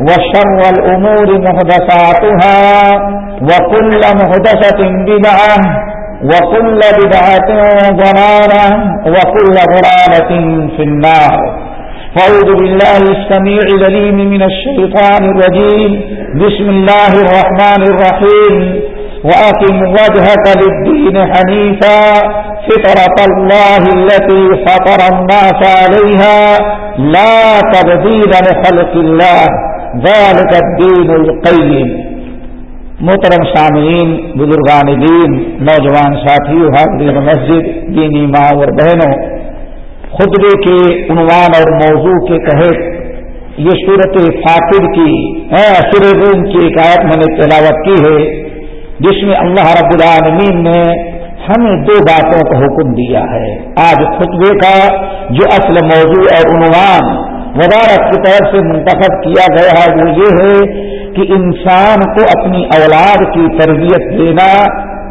وشر الأمور مهدساتها وكل مهدسة بدعة وكل بدعة ضلالة وكل ضلالة في النار. فأعوذ بالله السميع العليم من الشيطان الرجيم. بسم الله الرحمن الرحيم. وأقم وجهك للدين حنيفا. فطرة الله التي فطر الناس عليها. لا تبديل لخلق الله. ذلك الدين القيم. محترم سامعین، بزرگان دین، نوجوان ساتھیوں، حاضرین مسجد، دینی ماں اور بہنوں، خطبے کے عنوان اور موضوع کے تحت یہ صورت فاطر کی ہاں، سرزون کی ایک آیت میں نے تلاوت کی ہے، جس میں اللہ رب العالمین نے ہمیں دو باتوں کا حکم دیا ہے۔ آج خطبے کا جو اصل موضوع اور عنوان وزارت کی طرف سے منتخب کیا گیا ہے، وہ یہ ہے کہ انسان کو اپنی اولاد کی تربیت دینا،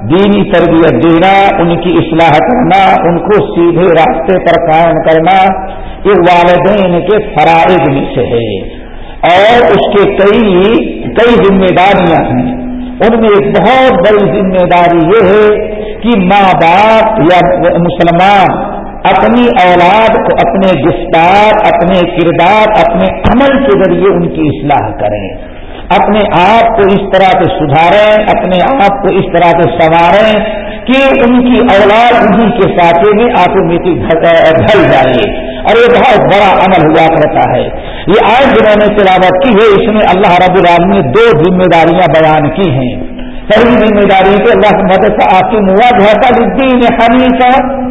دینی تربیت دینا، ان کی اصلاح کرنا، ان کو سیدھے راستے پر قائم کرنا، یہ والدین کے فرائض میں سے ہے۔ اور اس کے کئی کئی ذمہ داریاں ہیں۔ ان میں ایک بہت بڑی ذمہ داری یہ ہے کہ ماں باپ یا مسلمان اپنی اولاد کو اپنے گفتار اپنے کردار، اپنے عمل کے ذریعے ان کی اصلاح کریں۔ اپنے آپ کو اس طرح سے سدھاریں، اپنے آپ کو اس طرح سے سنواریں کہ ان کی اولاد انہیں کے ساتھ میں آٹومیٹک ڈھل جائے۔ اور یہ بہت بڑا عمل ہوا کرتا ہے۔ یہ آج جنہوں نے تلاوت کی ہے، اس میں اللہ رب العالمین نے دو ذمہ داریاں بیان کی ہیں۔ پہلی ذمہ داری کہ اللہ مدد آپ کی مواجہ دین حمیفہ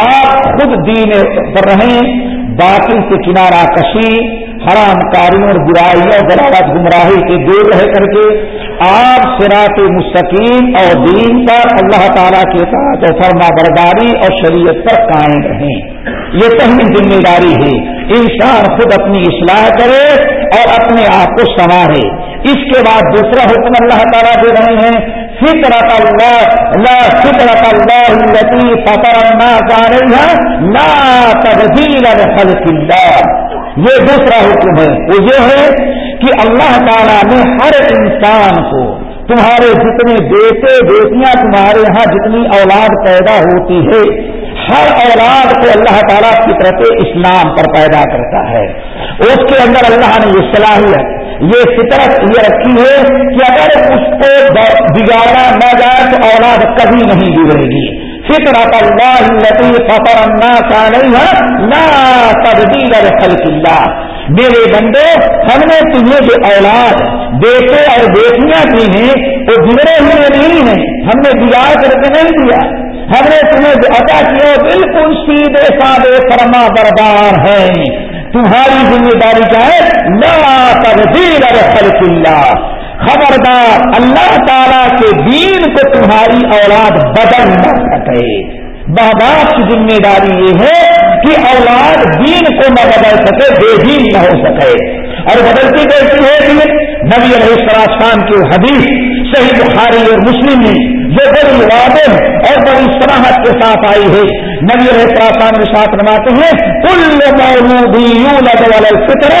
آپ خود دین پر رہیں باقی سے کنارہ کشی، حرام کاریوں اور برائیوں غلط گمراہی کے دور رہ کر کے آپ سراط مستقیم اور دین پر اللہ تعالیٰ کے ساتھ فرما برداری اور شریعت پر قائم رہیں۔ یہ پہلی ذمہ داری ہے۔ انسان خود اپنی اصلاح کرے اور اپنے آپ کو سنوارے۔ اس کے بعد دوسرا حکم اللہ تعالیٰ دے رہے ہیں۔ فطرت اللہ فطرت اللہ فطر الناس علیہ لا تبدیل خلق اللہ یہ دوسرا حکم ہے، وہ یہ ہے کہ اللہ تعالیٰ نے ہر انسان کو تمہارے جتنے بیٹے، بیٹیاں تمہارے یہاں جتنی اولاد پیدا ہوتی ہے، ہر اولاد کو اللہ تعالیٰ فطرت اسلام پر پیدا کرتا ہے۔ اس کے اندر اللہ نے یہ صلاحیت یہ فطرت یہ رکھی ہے کہ اگر اس کو بگاڑا نہ جائے تو اولاد کبھی نہیں بگڑے گی۔ فطرت اللہ لطی فطر الناس علیہ لا تبدیل خلق اللہ۔ میرے بندے ہم نے تمہیں جو اولاد، بیٹے اور بیٹیاں دی ہیں، وہ بگڑے ہوئے نہیں ہیں۔ ہم نے بگاڑ کر کے نہیں دیا۔ ہم نے تمہیں جو عطا کیا بالکل سیدھے سادے فرما بردار ہیں۔ تمہاری ذمہ داری کیا ہے؟ لا تبدیل خلق اللہ خبردار، اللہ تعالیٰ کے دین کو تمہاری اولاد بدل نہ سکے. ماں باپ کی ذمہ داری یہ ہے کہ اولاد دین کو نہ بدل سکے، بے دین نہ ہو سکے. اور بدلتی کیسی ہے کہ نبی علیہ السلام کی حدیث صحیح بخاری اور مسلم میں جو بڑی واضح اور بڑی صناحت کے ساتھ آئی ہے۔ نبی رہتا ساتھ رواتے ہیں کل مولودی یوں لگل فطر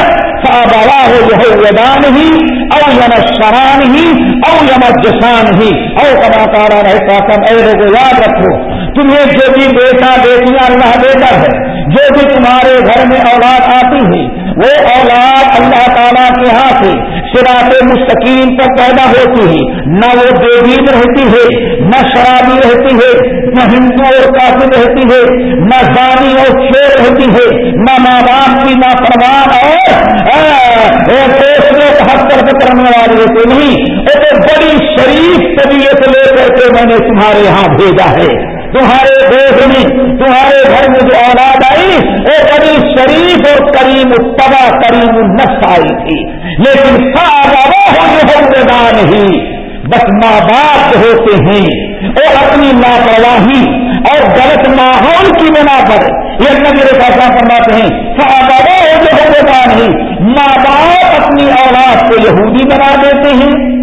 فابواہ یہودان ہی او یم شران ہی او یم جسان ہی او کما تارا رہتا اے لوگوں یاد رکھو، تمہیں جو بھی بیٹا بیٹیاں اللہ دیتا ہے، جو بھی تمہارے گھر میں اولاد آتی ہے، وہ اولاد اللہ تعالیٰ کے ہاں سے سراط مستقیم پر پیدا ہوتی ہے نہ وہ بے دین رہتی ہے نہ شرابی رہتی ہے نہ ہندو اور کافی رہتی ہے نہ زانی اور شیر رہتی ہے نہ ماں باپ کی نہ پروان اور حق طرف کرنے والی رہتے نہیں۔ ایک بڑی شریف طبیعت لے کر کے میں نے تمہارے یہاں بھیجا ہے۔ تمہارے دیش میں تمہارے گھر میں جو اولاد آئی، وہ بڑی شریف اور کریم تبا کریم نقص آئی تھی۔ لیکن دان ہی بس ماں باپ ہوتے ہیں اور اپنی لاپرواہی اور غلط ماحول کی بنا پر، یہ میرے فیصلہ فرماتے ہیں صحابہ دان ہی ماں باپ اپنی اولاد کو یہودی بنا دیتے ہیں۔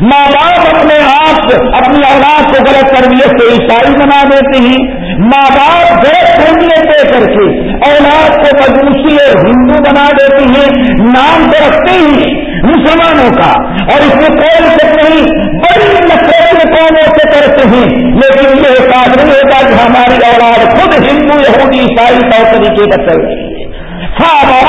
ماں باپ اپنے آپ اپنی اولاد کو غلط تربیت سے عیسائی بنا دیتے ہیں۔ ماں باپ غلط تربیت دے کر کے اولاد کو مجوسی اور ہندو بنا دیتی ہیں۔ نام تو رکھتے ہی مسلمانوں کا۔ اور اس میں کوئی شک نہیں، بڑی نفرت قوموں سے کرتے ہیں۔ لیکن یہ کام نہیں ہوتا کہ ہماری اولاد خود ہندو، یہودی، عیسائی طور طریقے کا چل رہی ہے۔ ہاں،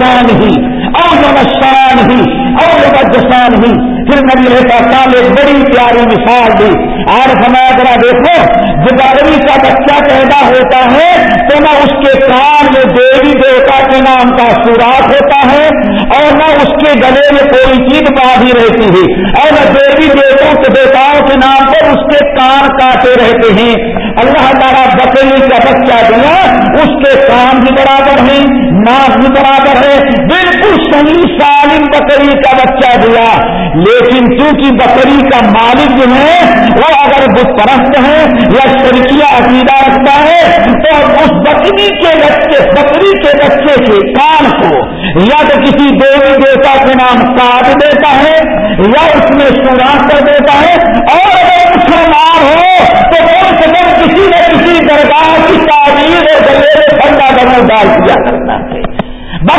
جان ہی اور نمسکار ہی اور جسان ہی پھر نبی رہتا سال ایک بڑی پیاری مثال دی۔ اور سمایا ذرا دیکھو، جب آدمی کا بچہ پیدا ہوتا ہے تو نہ اس کے کان میں دیوی دیوتا کے نام کا سوراخ ہوتا ہے اور نہ اس کے گلے میں کوئی چیز باندھی رہتی ہے۔ اور نہ دیوی دیوتوں کے دیوتاؤں کے نام پر اس کے کان کاٹے رہتے ہیں۔ اللہ تعالیٰ بکری کا بچہ دیا، اس کے کام بھی برابر ہیں، ناک بھی برابر ہے۔ بالکل صحیح سالم بکری کا بچہ دیا۔ لیکن کیونکہ بکری کا مالک جو ہے، وہ اگر بت پرست ہے یا شرکیہ عقیدہ رکھتا ہے، تو اس بکری کے بچے بکری کے بچے کے کان کو یا تو کسی دیوی دیوتا کے نام کاٹ دیتا ہے، یا اس میں سوراخ کر دیتا ہے، اور اگر مسلمان ہو، تو کم سے کم کسی نہ کسی درگاہ کی تعمیر اور گلے میں ٹھنڈا گرم ڈال دیا کرتا ہے۔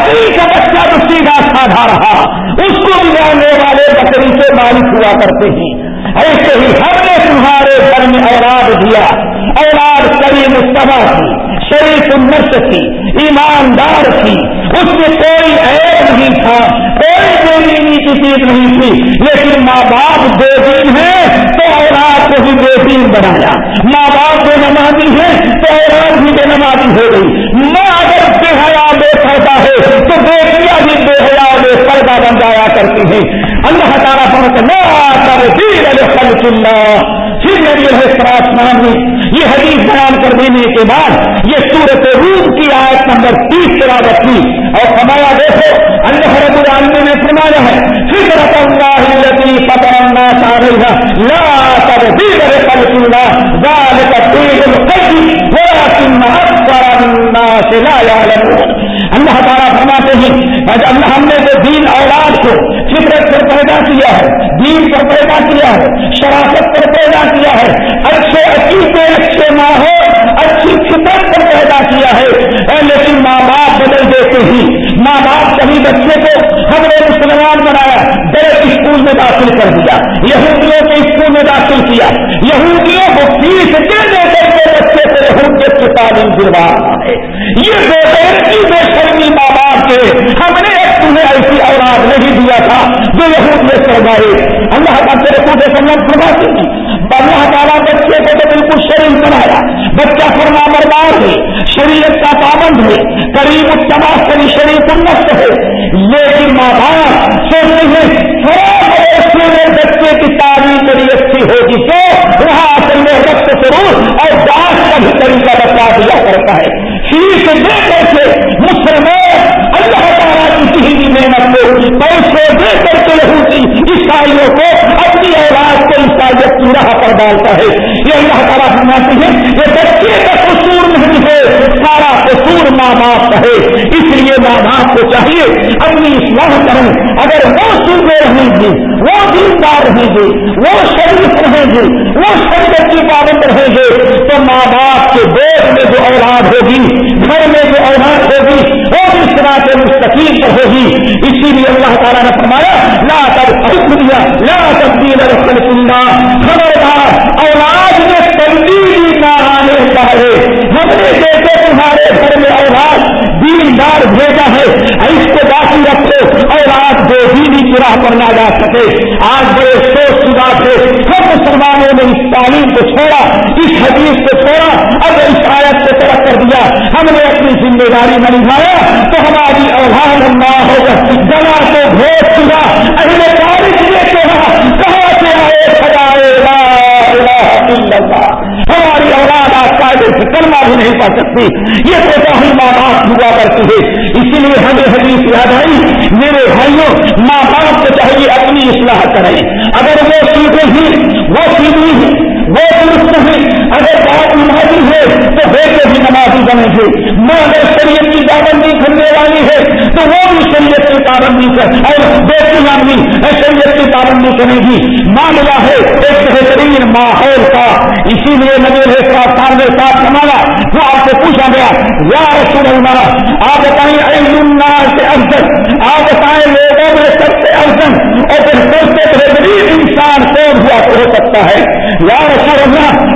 بکری کا بچہ تو سیدھا سادھا رہا، اس کو ملانے والے بکری کے مالک ہوا کرتے ہیں۔ ایسے ہی ہم نے تمہارے گھر میں اولاد دیا۔ اولاد کریم مستبا تھی، شریف النس تھی، ایماندار تھی۔ اس میں کوئی عیب نہیں تھا، کوئی دینی کی چیز نہیں تھی۔ لیکن ماں باپ دو دن ہے تو اولاد کو بھی بے دین بنایا۔ ماں باپ بے نمازی ہے تو اولاد بھی بے نمازی ہو گئی۔ ماں اگر بے حیا بے پردہ ہے بیٹیاں بھی بے حیا بے پردہ بن جایا کرتی ہیں اللہ تعالیٰ پہنچ نہ کر خلق اللہ۔ پھر نبی السلام نے یہ حدیث بیان کر دینے کے بعد یہ سورت روم کی آیت نمبر تیس تلاوت کی۔ اور فرمایا، دیکھو، اللہ رب العالمین نے فرمایا ہے فکرت اللہ الذي فطر الناس عليها لا تبديل لخلق الله ذلك الدين القيم ولكن اكثر الناس لا يعلمون اللہ تعالیٰ فرماتے اللہ ہم نے جو دین اولاد کو فطرت پر پیدا کیا ہے، دین پر پیدا کیا ہے، شرافت پر پیدا کیا ہے، اچھے عقیدے، اچھے ماحول، اچھی فطرت پر پیدا کیا ہے لیکن ماں باپ بدل دیتے ہیں۔ ماں باپ کبھی بچے کو ہم نے مسلمان بنایا ڈائریکٹ اسکول میں داخل کر دیا، یہودیوں کے اسکول میں داخل کیا، یہودیوں کو فیس دے دے کر کے بچے کو یہودیت کی تعلیم دلوا ہے۔ یہ بے بے شرمی ماں باپ کے ہم نے تمہیں ایسی اولاد نہیں دیا تھا، جو یہود میں چڑھ اللہ کا تیرے کو سمجھ فرماتے ہیں اللہ تعالیٰ بچے کو تو بالکل شریف بنایا۔ بچہ فرما بردار ہے، شریعت کا پابند ہے، قریب التماس کری شریف النس ہے۔ لیکن ماں باپ سوچتے ہیں بچے کی تعلیم بڑی اچھی ہوگی تو وہاں اصل میں رقص ضرور اور ڈانس کا بھی طریقہ بتا دیا کرتا ہے۔ فیس دے کر محنت کو پیسے دے کر کے عیسائیوں کو اپنی اولاد کو عیسائیت کی راہ پر ڈالتا ہے۔ یہ اللہ تعالیٰ فرماتے ہیں، یہ بچے کا قصور سارا قصور ماں باپ کہے، اس لیے ماں باپ کو چاہیے اپنی اصلاح کریں اگر وہ سنتے رہیں گے، وہ دیندار رہیں گے، وہ شریف رہیں گے، وہ شریعت کی پابند رہیں گے، تو ماں باپ کے دیش میں جو اولاد ہوگی، گھر میں جو اولاد ہوگی، وہ بھی سراط مستقیم پر ہوگی۔ اسی لیے اللہ تعالیٰ نے فرمایا، لا تب لا تبدیل رسل سننا خبردار اولاد میں تبدیلی نہ آنے چاہے ہم نے دیکھے تمہارے گھر میں اولاد دیندار بھیجا ہے اس کو باقی رکھو اولاد دو دینی کی راہ پر نہ جا سکے۔ آج بڑے سوچ کی بات ہے ہم مسلمانوں نے اس تعلیم کو چھوڑا، اس حدیث کو چھوڑا، اب اس آیت کو ترک کر دیا۔ ہم نے اپنی ذمہ داری نہ نبھایا، تو ہماری اوہان نہ ہوگا جگہ کو بھیج چکا اہل تاریخ نے کہا، کہاں سے آئے سجائے لا اللہ؟ ہماری اولاد آج قاعدے سے کلمہ بھی نہیں پا سکتی۔ یہ کوتا ہی ماں ہوا کرتی ہے۔ اسی لیے ہمیں حدیث یاد آئی، میرے بھائیوں، ماں باپ کو چاہیے اپنی اصلاح کریں۔ اگر وہ سیکھے ہی، وہ سیدھی وہ درست نہیں اگر بات نمازی ہے تو بیٹے بھی نمازی بنے گے۔ ماں اگر شریعت کی پابندی کرنے والی ہے تو وہ بھی شریعت کی پابندی کر اور بیٹی آدمی شریعت کی پابندی کرے گی۔ معاملہ ہے، ایک بہترین ماحول کا۔ اسی لیے نبی ہے ساتھ سامنے ساتھ کمانا وہ آپ سے پوچھا گیا، یا رسول اللہ، آپ بتائیں اللہ سے افضل۔ آپ بتائیں، لوگوں میں سب سے افضل۔ اور پھر سب سے بہترین انسان ہو سکتا ہے۔ یا رسول اللہ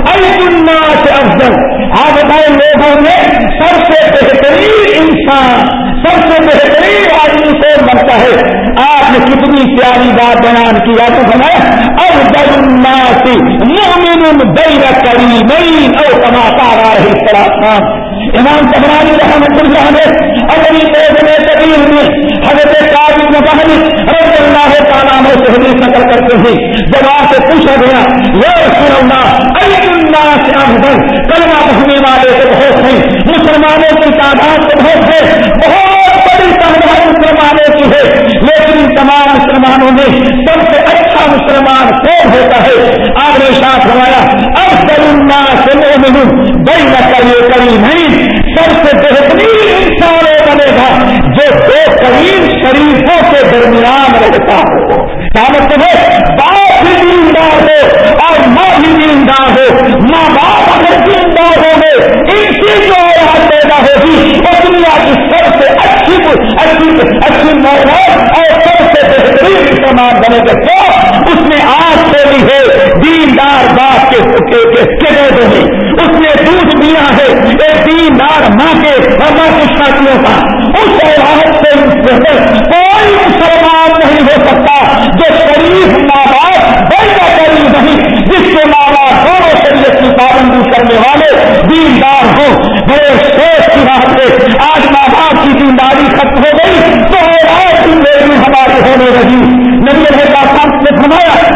اللہ سے افضل۔ آپ بتائیں لوگوں میں سب سے بہترین انسان، سب سے بہترین آدمی سے بنتا ہے؟ آپ نے کتنی پیاری بات بیان کیا تو ہمیں اب الناس مؤمن بین کریمین او کما قال علیہ امام تبرانی رحمۃ اللہ نے اپنی میں کبیر میں، حضرت قابل رضی اللہ تعالیٰ میں سے حدیث نقل کرتے ہیں۔ جب آپ سے پوچھا گیا، یا رسول اللہ ای الناس افضل کلمہ پڑھنے والے تو بہت ہیں۔ مسلمانوں کی تعداد تو بہت ہے۔ بہت بڑی تعداد مسلمانوں کی ہے۔ لیکن ان تمام مسلمانوں میں سب سے اچھا مسلمان کون ہوتا ہے؟ آپ نے ساتھ ہمارا اب کرنا سے ملوں بڑی نہ کریے کری نہیں، سب سے بہترین انسان بنے گا جو دو کریم شریفوں کے درمیان رہتا ہو۔ کیا مطلب ہے، باپ بھی دیندار ہو اور ماں بھی دیندار ہو۔ ماں باپ اگر دیندار ہو گئے ان کی جو اولاد پیدا ہوگی، وہ دنیا کی سب سے اچھی اچھی اچھی محبت اور سب سے بہترین مسلمان بنے گا۔ تو اس نے آج کھولی ہے؟ دیندار باپ کے دے میں۔ اس نے دودھ دیا ہے؟ ایک دیندار ماں کے اور ماں کی شادیوں کا اس اولاد سے کوئی مسلمان نہیں ہو سکتا جو شریف ماں باپ بڑا قریب نہیں، جس کے ماں باپ دونوں شریعت کی پابندی کرنے والے دیندار ہوں۔ بڑے سوچ کی بات ہے، آج ماں باپ کی دینداری ختم ہو گئی، تو آج زندگی ہماری ہونے لگی۔ نبی رہے کا سب سے فرمایا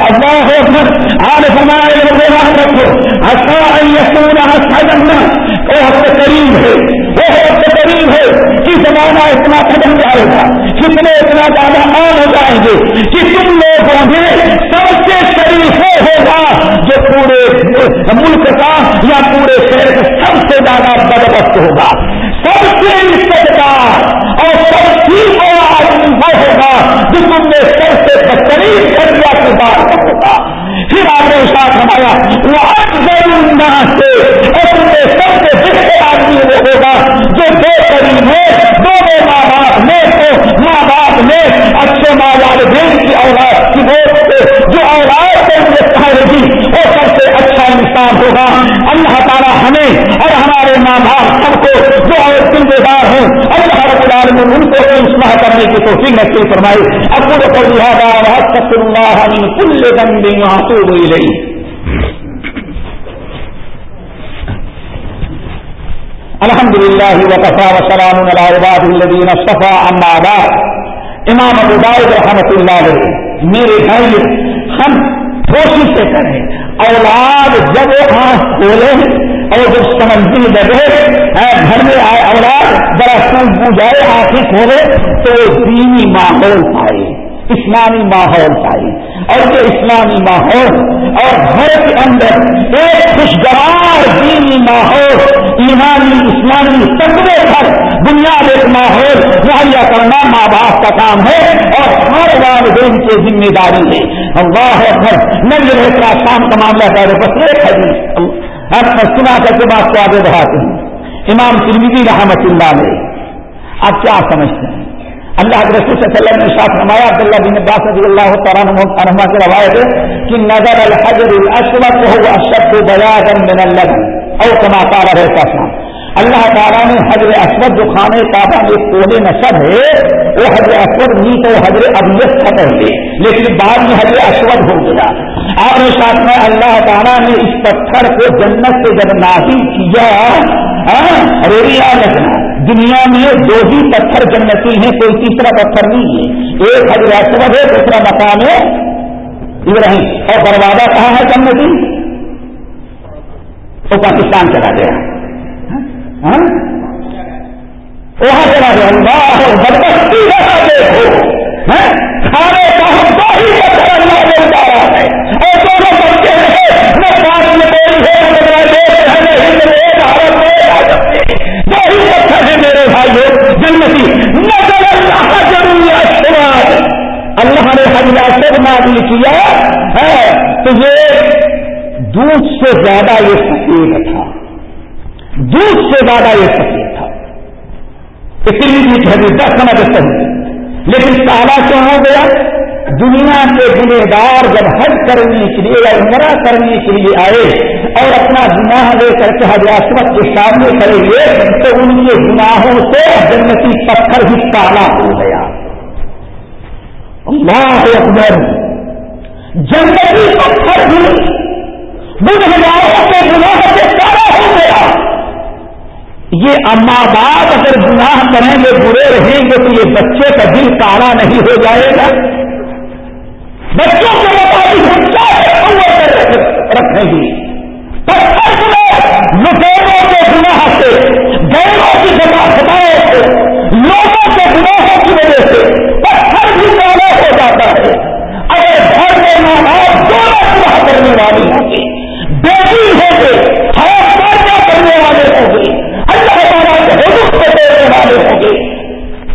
اللہ ہو آج فرمایا رکھو۔ اچھا یسون کرنا وہ ہم سے قریب ہے۔ کہ زمانہ اتنا قدم جائے گا کتنے اتنا زیادہ عام ہو جائیں گے؟ کہ تم لوگوں میں سب سے شریف ہوگا جو پورے ملک کا یا پورے شہر کا سب سے زیادہ بدبست ہوگا۔ سب سے عزت دار اور سب سے بڑا آدمی وہ ہوگا جو تم نے سب سے بہترین دریا کی بات ہوگا۔ پھر آپ نے ساتھ ہمارا وہ افضل سے اور تم نے سب سے بہتر آدمی وہ ہوگا جو دو قریب ہے دونوں ماں باپ میں تو ماں باپ میں اچھے ماں والدین کی اولاد کی بہت جو اولاد سے مجھے پہلے گی وہ سب سے اچھا انسان ہوگا۔ اللہ تعالیٰ ہمیں اور ہمارے ماں باپ سب کو جو ذمہ دار ہوں، اللہ رب العالمین ان کو اصلاح کرنے کی توفیق نصیب فرمائی اپنے کو لہٰذا سب اللہ کل بندی محسوب ہوئی رہی الحمد للہ وقفا وسلام عباد الدین صفا اما بعد. امام ابو داؤد رحمۃ اللہ علیہ میرے بھائی ہم کوشش سے کریں اولاد جب آنکھ کھولے اور جب سمجھنے لگے گھر میں آئے اولاد، ذرا سمجھ جائے آنکھیں کھولے تو وہ دینی ماحول پائے، اسلامی ماحول پائی اور یہ اسلامی ماحول اور گھر کے اندر ایک خوشگوار دینی ماحول ایمانی اسلامی تقوی پر بنیاد ایک ماحول مہیا کرنا ماں باپ کا کام ہے اور ہر والدین کی ذمہ داری ہے۔ اللہ اکبر۔ نبی رہتا شام کا معاملہ کرے بس ایک حدیث اب میں سنا کر کے بات کو آگے بڑھاتے ہیں۔ امام ترمیدی رحمت اللہ نے آپ کیا سمجھتے ہیں؟ اللہ کے رسول صلی اللہ علیہ وسلم نے شاہ فرمایا، عبداللہ بن عباس رضی اللہ تعالیٰ کی روایت ہے کہ نظر الحجر الاسود هو اشد بياضا من اللبن۔ او كما قال رہتا تھا اللہ تعالیٰ نے حضر اسود جو خانے کعبہ میں کونے نصب ہے، وہ حضر اسود نہیں تو حضر ابیت تھا پہلے لیکن بعد میں حضر اسود ہو گیا۔ آپ نے ساتھ میں اللہ تعالیٰ نے اس پتھر کو جنت سے جب نازل کیا ہاں، ریڑیا لگنا۔ دنیا میں دو ہی پتھر جنتی ہیں، کوئی تیسرا پتھر نہیں ہے۔ ایک حضر اسود ہے، دوسرا مقام ہے۔ ابراہیم، اور دروازہ کہاں ہے جنتی؟ وہ پاکستان چلا گیا۔ وہاں چلا گیا۔ اللہ بربستی دیکھو۔ ہاں؟ کھانے کا ہم دو ہی پتھر اللہ میں اتارا ہے۔ اور دونوں بچے نہ میں میری ہے نہ بنگلہ دیش ہے نہ ہند میں بھارت میں دو ہی پتھر ہیں میرے بھائی جنتی، نظر اللہ ضروری اللہ نے حجلہ سب معلوم کیا۔ ہے تو یہ دودھ سے زیادہ یہ سفید تھا۔ دودھ سے زیادہ یہ سفید تھا۔ اتنی بھی حدیث سمجھ لیکن کالا کیوں ہو گیا؟ دنیا کے گنہ دار جب حج کرنے کے لیے یا عمرہ کرنے کے لیے آئے اور اپنا گناہ لے کر کے حجاسمت کے سامنے کریں گے تو ان کے گناہوں سے جنتی پتھر ہی کالا ہو گیا۔ اللہ اکبر۔ جنتی پتھر بھی گنہگاروں کے گناہ سے کالا ہو گیا۔ یہ اما باپ اگر گناہ کریں گے، برے رہیں گے تو یہ بچے کا دل کالا نہیں ہو جائے گا۔ بچوں کے مطابق رکھیں گی لٹیروں کے گناہ سے گیروں کی جگہ سے، لوگوں کے گناہوں کی وجہ سے پتھر بھی کالا ہو جاتا ہے۔ اگر گھر میں ماں باپ دونوں گناہ کرنے والی ہوں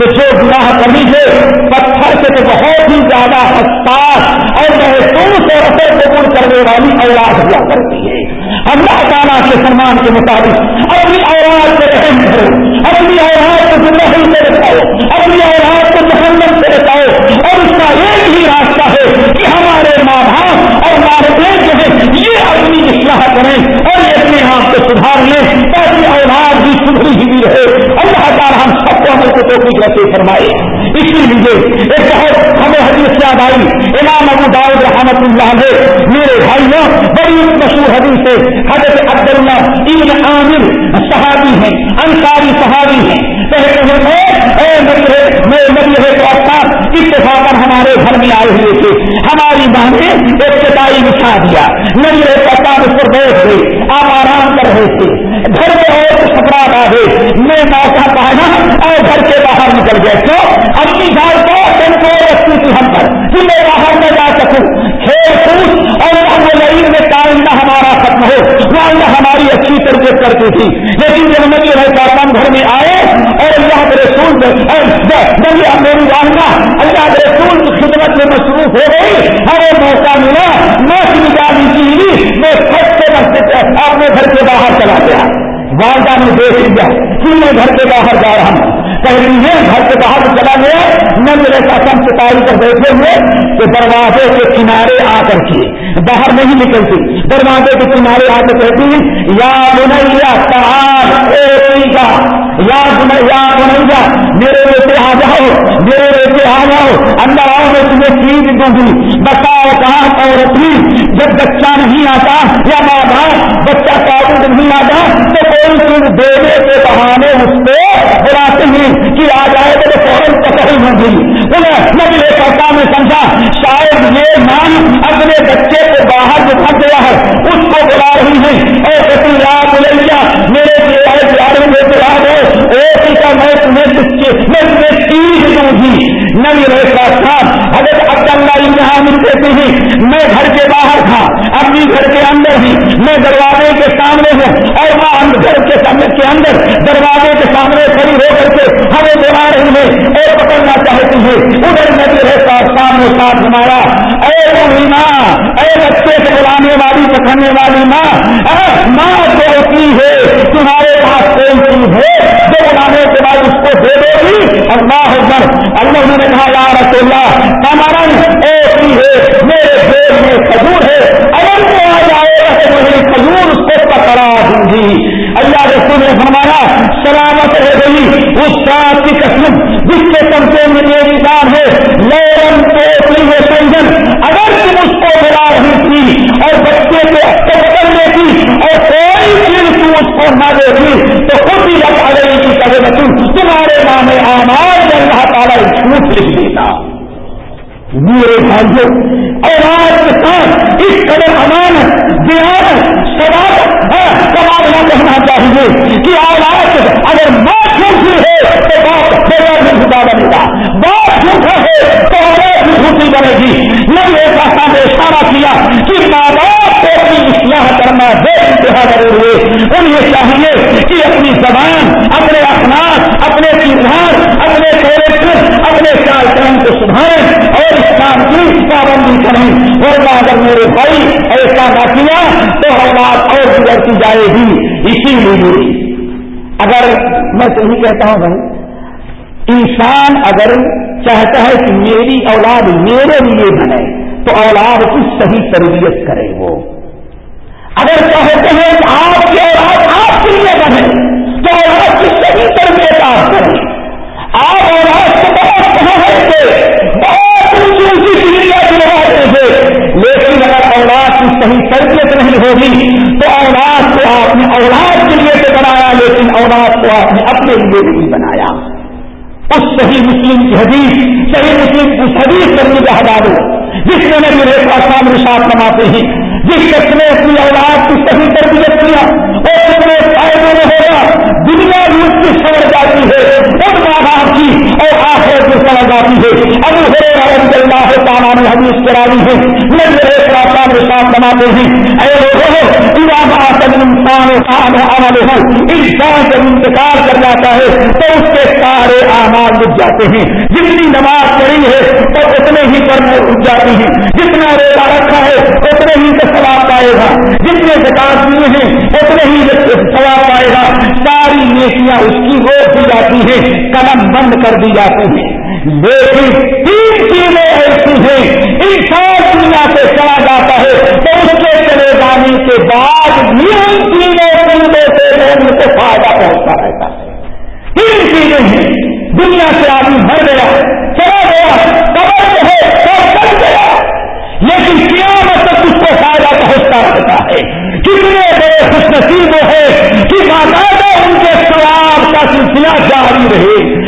تو جو گناہ کمی ہے، پتھر سے تو بہت ہی زیادہ حساس اور محسوس اور اثر قبول کرنے والی اولاد ہوا کرتی ہے۔ اللہ تعالیٰ کے سلمان کے مطابق اپنی اولاد سے رحم کرو، اپنی اولاد کو زندگی سے رکھو اپنی اولاد کو محمد سے رکھاؤ اور اس کا ایک ہی راستہ ہے کہ ہمارے ماں باپ اور والدین جو ہے یہ اپنی اصلاح کریں اور یہ اپنے آپ کو سدھار لیں تاکہ اولاد بھی سدھری ہی رہے اللہ تعالیٰ ہم سب کو عمل کو توفیق رکھے فرمائے اسی لیے ایک بہت ہمیں حدیث یاد آئی امام ابو داؤد رحمت اللہ نے میرے بھائیوں بڑی مشہور حدیث ہے، حضرت عبداللہ ابن عامر صحابی ہیں، انصاری صحابی ہیں۔ کہتے ہیں میں نبی ہے تو افطار اتفاق ہمارے گھر میں آئے ہوئے تھے؟ ہماری ماں نے ایک بچھا دیا۔ نبی ہے تو افطار اس پر بیٹھ گئے۔ آپ آرام کر رہے تھے۔ گھر میں اور سکرات آ گئے میں موقع پانا اور گھر کے باہر نکل گئے۔ تو اپنی گھر کو کنٹرول رکھتی تھی ہم پر کہ میں باہر نہ جا سکوں کھیل کود اور لڑائی میں کائندہ ہمارا ختم ہو وہ اللہ ہماری اچھی تربیت تھی۔ لیکن جب نبی رہے کام گھر میں آئے اور اللہ کے رسول نبی میری والدہ اللہ کے رسول کی خدمت میں مصروف ہو گئی، ہمیں موقع ملا۔ میں نکالی کی میں سب سے اپنے گھر کے باہر چلا گیا۔ والدہ نے دیکھ لیا کہ میں گھر کے باہر جا رہا ہوں؟ پہلی ہے گھر سے باہر چلا گیا۔ نہ میرے قسم سے تاری پر بیٹھے ہوئے کہ دروازے کے کنارے آ کر کے باہر نہیں نکلتی۔ دروازے کے کنارے آ کر کہتی یا بنیا کا یا بنیا بنیا، میرے بیٹے آ جاؤ، میرے بیٹے آ جاؤ، اندر آؤ، میں تمہیں چیز دوں گی۔ بتاؤ کہاں اور اپنی، جب بچہ نہیں آتا یا ماں باپ، بچہ قابل نہیں آتا، تو کوئی چیز دینے کے بہانے اس کو بلاتے ہیں کہ آ جائے تو فوراً پکڑ نہ دی انہیں کرتا میں سمجھا، شاید یہ نام اپنے بچے کو باہر جو پھنس گیا ہے، اس کو بلا رہی ہے اور کسی یاد لیا میرے پیارے بیٹے یاد ہے ایک کا میں تمہیں میں تمہیں چیز دوں گی نبی رہتا تھا حضرت عبداللہ ابن کہتے ہیں میں گھر کے باہر تھا اپنی گھر کے اندر ہی میں دروازے کے سامنے ہوں اور وہاں گھر کے سامنے کے اندر دروازے کے سامنے کھڑی ہو کر کے ہمیں بلا رہی ہے اور پکڑ ہیں۔ ادھر نبی رہتا سامنے ساتھ ہمارا۔ اے مہینہ اے بچے سے بلانے والی، پکڑنے والی ماں ماں تو ہوتی ہے، تمہارے پاس کوئی چیز ہے جو بلانے کے بعد اس کو دے دے گی؟ اللہ اکبر۔ اللہ نے کہا، یا رسول اللہ کمرن ایسی ہے، میرے دیش میں کھجور ہے۔ اگر وہ آ جائے گا تو میری کھجور اس کو دوں اللہ رسول نے فرمایا، سلامت ہو گئی۔ اس ساتھ کی قسم، جس کے کمپے میں یہ نظام ہے لورن پوٹلی سنجن اگر تم اس کو ملا رہی تھی اور بچے کو پکڑنے کی اور کوئی چیز تم اس کو نہ دے گی تو خود ہی بتا رہی کی کبھی تم، تمہارے نام آماد اللہ تعالیٰ جھوٹ لکھ دیتا۔ میرے بھائیوں اور آج کے ساتھ اس قدر امان دھیان سوال سوال کہنا چاہیے کہ آج اگر ماں جھوٹی ہے تو باپ میرا بھی جھوٹا بنے گا۔ باپ جھوٹا ہے تو اولاد بھی جھوٹی بنے گی۔ نہیں ایک ایسا نے اشارہ کیا کہ ماں باپ کو اپنی اصلاح کرنا بے انتہا کرے ہوئے انہیں چاہیے کہ اپنی زبان اپنے اخلاق اپنے کردار، اپنے کیریکٹر اپنے چال چلن کو سدھاریں اور اسلام کی پابندی کریں۔ ورنہ اگر میرے بھائی ایسا نہ کیا تو اولاد اور بگڑتی جائے گی۔ اسی لیے اگر میں تو یہی کہتا ہوں بھائی، انسان اگر چاہتا ہے کہ میری اولاد میرے لیے بنے، تو اولاد کی صحیح تربیت کرے وہ۔ اگر چاہتے ہیں کہ آپ کی اولاد آپ کے لیے بنے، تو اولاد کی صحیح تربیت آپ کریں آپ اولاد بہت کہاں ہے بہت اونچی اونچی دنیا دلواتے تھے لیکن اگر اولاد کی صحیح تربیت نہیں ہوگی تو اولاد کو آپ نے اولاد کے لیے تو بنایا، لیکن اولاد کو آپ نے اپنے لیے نہیں بنایا۔ اس صحیح مسلم کی حدیث، صحیح مسلم کی حدیث کرنے کا ہٹا جس میں نے میرے پاس سامنے بناتے ہیں جس شخص نے اپنی اولاد کی صحیح تربیت کیا، اور کتنے فائدے میں ہوگا دنیا بھی اس کی سمجھ جاتی ہے اور کی اور آخر کی سمجھ جاتی ہے۔ ابھی ہو رہا اللہ ہے تعالیٰ نے حدیث کرانی ہے۔ میں میرے پاس ساتھ بناتے ہیں۔ اے لوگوں انسان عمل ہو انسان جب انتقال کر جاتا ہے، تو اس کے سارے اعمال رک جاتے ہیں۔ جتنی نماز پڑھی ہے، تو اتنے ہی پر رک جاتی ہیں جتنا ریلا رکھا ہے، اتنے ہی کا سواب پائے گا۔ جتنے وکاس دیے ہیں، اتنے ہی سواب پائے گا۔ ساری نیکیاں اس کی روک دی جاتی ہیں، قدم بند کر دی جاتی ہیں۔ لیکن تین چیزیں ایسی ہیں، انسان دنیا سے چلا جاتا ہے، تو اس کے چلے جانے کے بعد بھی ان تینوں چیزوں سے لوگوں کو فائدہ پہنچتا رہتا ہے۔ تین چیزیں ہیں۔ دنیا سے آدمی مر گیا، چلا گیا، قبر ہے سب چل گیا لیکن قیامت تک اس کو فائدہ پہنچتا ہے۔ کتنے بڑے خوش نصیب ہے کہ باقاعدہ ان کے سواب کا سلسلہ جاری رہے۔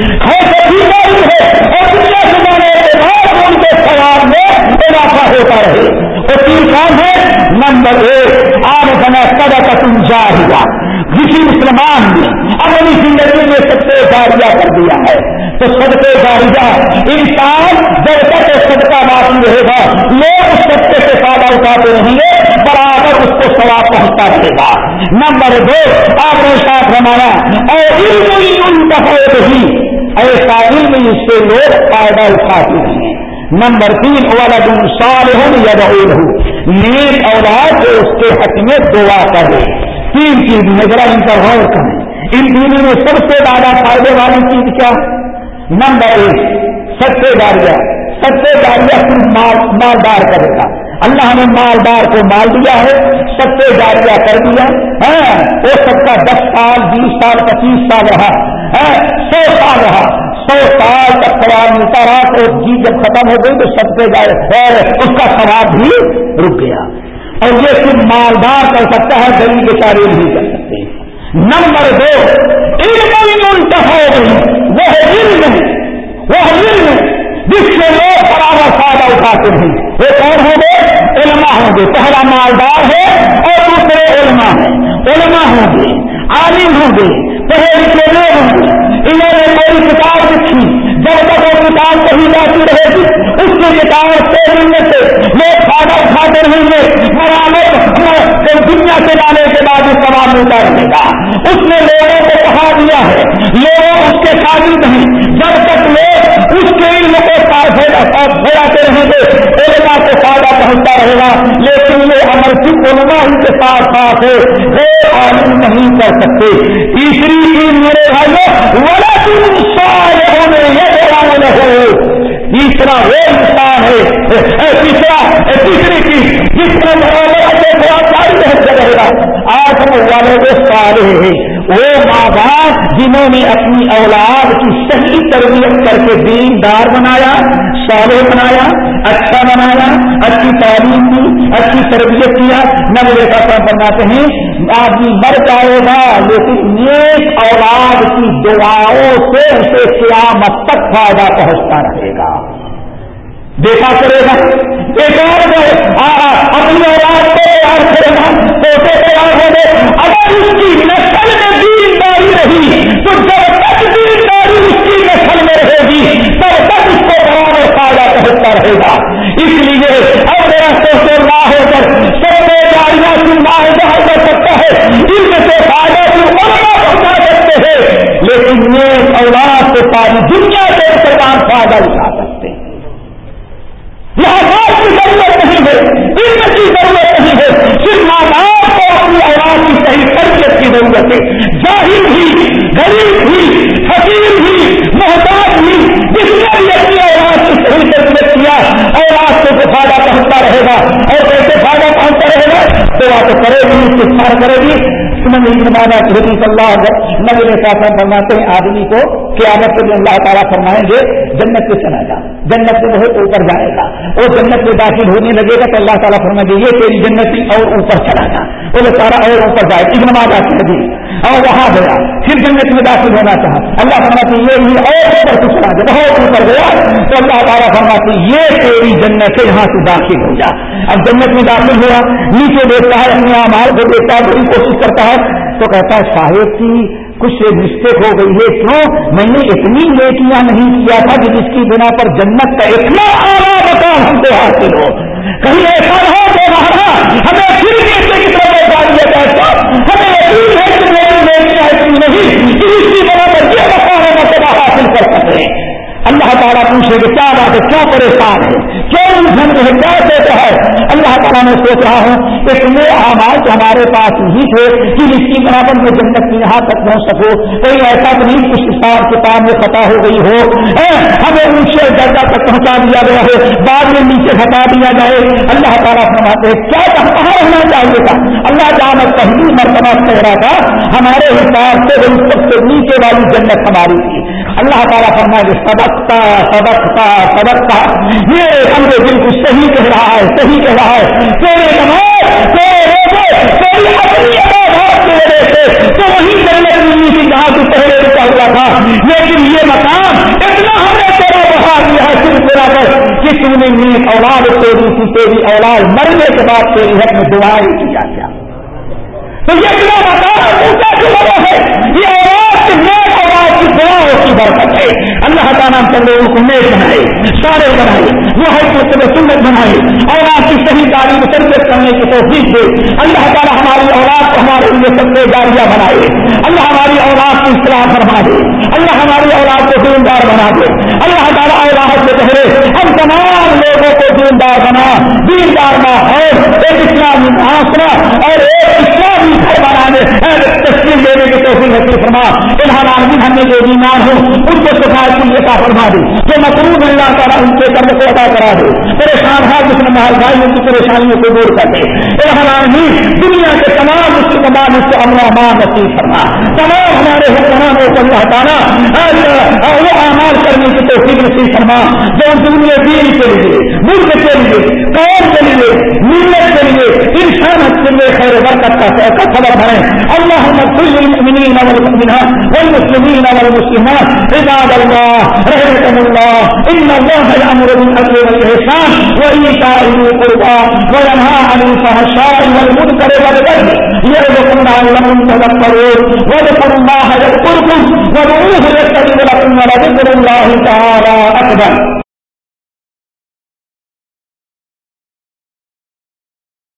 ہے اور دنیا سے کے بعد ان کے سواب میں اضافہ ہوتا رہے۔ اور تین کام ہے نمبر ایک، آج بنا سدا کا تم جا ہوا کسی مسلمان نے اپنی زندگی میں سب سے جاریہ کر دیا ہے۔ تو سب سے جاریہ انسان جب تک صدقہ باقی رہے گا لوگ اس سبقے سے فائدہ اٹھاتے رہیں گے برابر پہنچتا رہے گا۔ نمبر دو، آپ نے ساتھ رمایا اور علم ہی ایسا علم اس سے لوگ فائدہ اٹھاتے رہیں نمبر تین والا دن سال ہو یا بہول ہو نیک اولاد جو اس کے حق میں دعا کرے۔ تین چیز نظر ان کا غور کریں۔ ان تینوں میں سب سے زیادہ فائدے والی چیز کیا؟ نمبر ایک، سب سے داریا سب سے داریا صرف مالدار کرے گا اللہ نے مالدار کو مال دیا ہے، سب سے جاریہ کر دیا۔ ہاں وہ سب کا دس سال، بیس سال، پچیس سال رہا۔ ہاں، سو سال رہا۔ سو سال تک سوال ملتا رہا تو جی جب ختم ہو گئی تو سب سے اور اس کا سواب بھی رک گیا۔ اور یہ صرف مالدار کر سکتا ہے غریب بیچارے نہیں کر سکتے۔ نمبر دو، علم منتخب وہ علم۔ وہ علم۔ جس سے لوگ برابر فائدہ اٹھاتے ہیں۔ وہ کون ہوں گے علما ہوں گے پہلا مالدار ہے اور دوسرے علما ہیں۔ علما ہوں گے، عالم ہوں گے پہلے لکھے لوگ ہوں گے۔ انہوں نے کوئی کتاب لکھی، جب تک وہ کتاب کہیں جاتی رہے گی، اس کی کتاب سے ملنے سے لوگ فائدہ اٹھاتے رہیں گے۔ برابر دنیا سے لانے کے بعد اس سوال ملتا رہے گا۔ اس نے لوگوں کو کہا دیا ہے۔ لوگ اس کے شادی نہیں جب تک لوگ اس کے علم کو پھیلاتے رہیں گے علما کو فائدہ پہنچتا رہے گا، لیکن یہ عمل صرف علما ہی کے ساتھ ساتھ ہے، وہ عالم نہیں کر سکتے۔ تیسری چیز میرے بھائیوں ولا تم سارے میں یہ ہو تیسرا وہ انسان ہے تیسرا تیسری چیز، جس طرح رہے گا۔ آج ہم والے وہ سارے ہیں۔ وہ ماں باپ جنہوں نے اپنی اولاد کی صحیح تربیت کر کے دین دار بنایا سالے بنایا اچھا بنایا، اچھی تعلیم کی، اچھی تربیت کیا نہ میرے ساتھ بناتے ہیں، آدمی مر جائے گا، لیکن نیک اولاد کی دعاؤں سے اسے قیامت تک فائدہ پہنچتا رہے گا۔ دیکھا کرے گا۔ بیکار اپنی اولاد کو تیار کرے گا، پوتے تیار ہو گئے اگر اس کی نسل میں دینداری رہی، تو جب تک دینداری اس کی نسل میں رہے گی، تب تک اس کو بڑا ہوتا رہے گا۔ اس لیے اب میرا سے لا ہو کر سب گاڑیاں کی ماہ جہاں کر سکتا ہے ان میں سے فائدہ کی علما پہنچا سکتے ہیں لیکن یہ اولاد سے ساری دنیا کے انتظام فائدہ اٹھا سکتے ہیں یہاں کی ضرورت نہیں ہے علم کی ضرورت نہیں ہے صرف ماں باپ کو اپنی اولاد کی صحیح تربیت کی ضرورت ہے ظاہر بھی غریب بھی حکیم بھی محتاج بھی جس نے بھی اپنی اولاد کی صحیح تربیت کیا اولاد کو تو فائدہ پہنچتا رہے گا اور کیسے فائدہ پہنچتا رہے گا تو آپ کرے گی استفار کرے گی فرمانا ربی صلی اللہ نبی ساتھ فرماتے ہیں آدمی کو، قیامت میں اللہ تعالیٰ فرمائیں گے، جنت سے چلا جا، جنت سے بہت اوپر جائے گا، اور جنت میں داخل ہونے لگے گا تو اللہ تعالیٰ فرمائیں گے، یہ تیری جنتی اور اوپر چلا جا وہ سارا اور اوپر جائے، ایک نماز آتی ہے جی، اور وہاں گیا، پھر جنت میں داخل ہونا چاہا، اللہ فرماتی یہ بھی اور اوپر سے چلا گیا بہت اوپر گیا، تو اللہ تعالیٰ فرماتی یہ تیری جنت سے یہاں سے داخل ہو جا۔ اب جنت میں داخل ہوا، نیچے دیکھتا ہے، اپنے آمار کو دیکھتا ہے بڑی کوشش کرتا ہے تو کہتا ہے شاہد کی کچھ مسٹیک ہو گئی ہے۔ کیوں؟ میں نے اتنی نیکیاں نہیں کیا تھا کہ جس کی بنا پر جنت کا اتنا آرا مقام ہم کو حاصل ہو۔ کہیں ایسا نہ ہو تو رہا ہمیں پھر بھی ایسے کی طرف ڈالیے کہتا ہمیں یقین ہے کہ میری نیکیاں اتنی نہیں کہ جس کی بنا پر یہ مقام مرتبہ حاصل کر سکتے ہیں۔ اللہ تعالیٰ پوچھے کہ کیا بات ہے کیوں پریشان ہے؟ کیوں انسان جو ہے کیا دیتا ہے، اللہ تعالیٰ میں سوچ رہا ہوں کہ تمہیں آواز ہمارے پاس نہیں تھے کہ جس کی برابر میں جنت کی یہاں تک پہنچ سکو، کوئی ایسا تو نہیں کچھ حساب کتاب میں خطا ہو گئی ہو۔ ہمیں اونچے درجہ تک پہنچا دیا گیا ہے، بعد میں نیچے ہٹا دیا جائے۔ اللہ تعالیٰ فرماتے ہیں، کیا کہاں رہنا چاہیے تھا؟ اللہ تعالیٰ پہلی مرتبہ کہہ رہا تھا، ہمارے حساب سے سب سے نیچے والی جنت ہماری تھی۔ اللہ تعالیٰ فرمائے سبقتا سبقتا سبقتا یہ ہم دل کو صحیح کہہ رہا ہے، صحیح کہہ رہا ہے۔ تیرے نماز تیرے اپنی کی وجہ سے تو وہی تھی جہاں تو پہلے رکا ہوا تھا۔ لیکن یہ مقام اتنا ہم نے تیرا بڑھا دیا ہے، صرف تیرا پر کہ تم نے نیک اولاد تیری تھی تیری اولاد مرنے کے بعد تیری حق میں دعائیں کیا گیا تو یہ اتنا مقام اونچا کیوں ہے یہ اولاد کے نیک اولاد کی دعاؤں کی برکت ہے اللہ تعالیٰ ہم لوگوں کو نیک بنائے، سارے بنائے وہ ہر مرتبہ سنت بنائے۔ اور آپ کی صحیح تعلیم تربیت کرنے کی توفیق دے۔ اللہ تعالیٰ ہماری اولاد کو ہمارے لیے سب سے جاریہ بنائے۔ اللہ ہماری اولاد کو اصلاح فرما دے۔ اللہ ہماری اولاد کو دیندار بنا دے۔ اللہ تعالیٰ اولاد سے پہلے ہم تمام لوگوں کو دیندار بنا۔ دیندار ماحول، ایک اسلامی معاشرہ اور ایک اسلامی گھر بنانے۔ تصویر دینے کی توفیق نصیب فرما۔ ان ہم نے جو بیمار ہوں کا فرما دے۔ جو مقروض اللہ تعالیٰ ان کے قرض کو ادا کرا دے۔ پریشان ہے جس میں محل بھائی ان کی پریشانیوں کو دور کر دے۔ ہی دنیا کے تمام اس کے بعد اس کو امن امان نصیب فرما۔ تمام ہمارے حکمرانوں کو اللہ تعالیٰ وہ امان کرنے کی توفیق نصیب فرما۔ جو دنیا دین کے لیے، ملک کے لیے، قوم کے لیے، ملت کے لیے انسان کے لیے خیر برکت کا خبر بنے اللہ المؤمنین والمؤمنات والمسلمین والمسلمات۔ عباد الله رحمكم الله إن الله يأمر بالعدل والإحسان وإيتاء ذي القربى وينهى عن الفحشاء والمنكر والبغي يعظكم لعلكم تذكرون واذكروا الله يذكركم وادعوه يستجب لكم ولذكر الله تعالى أكبر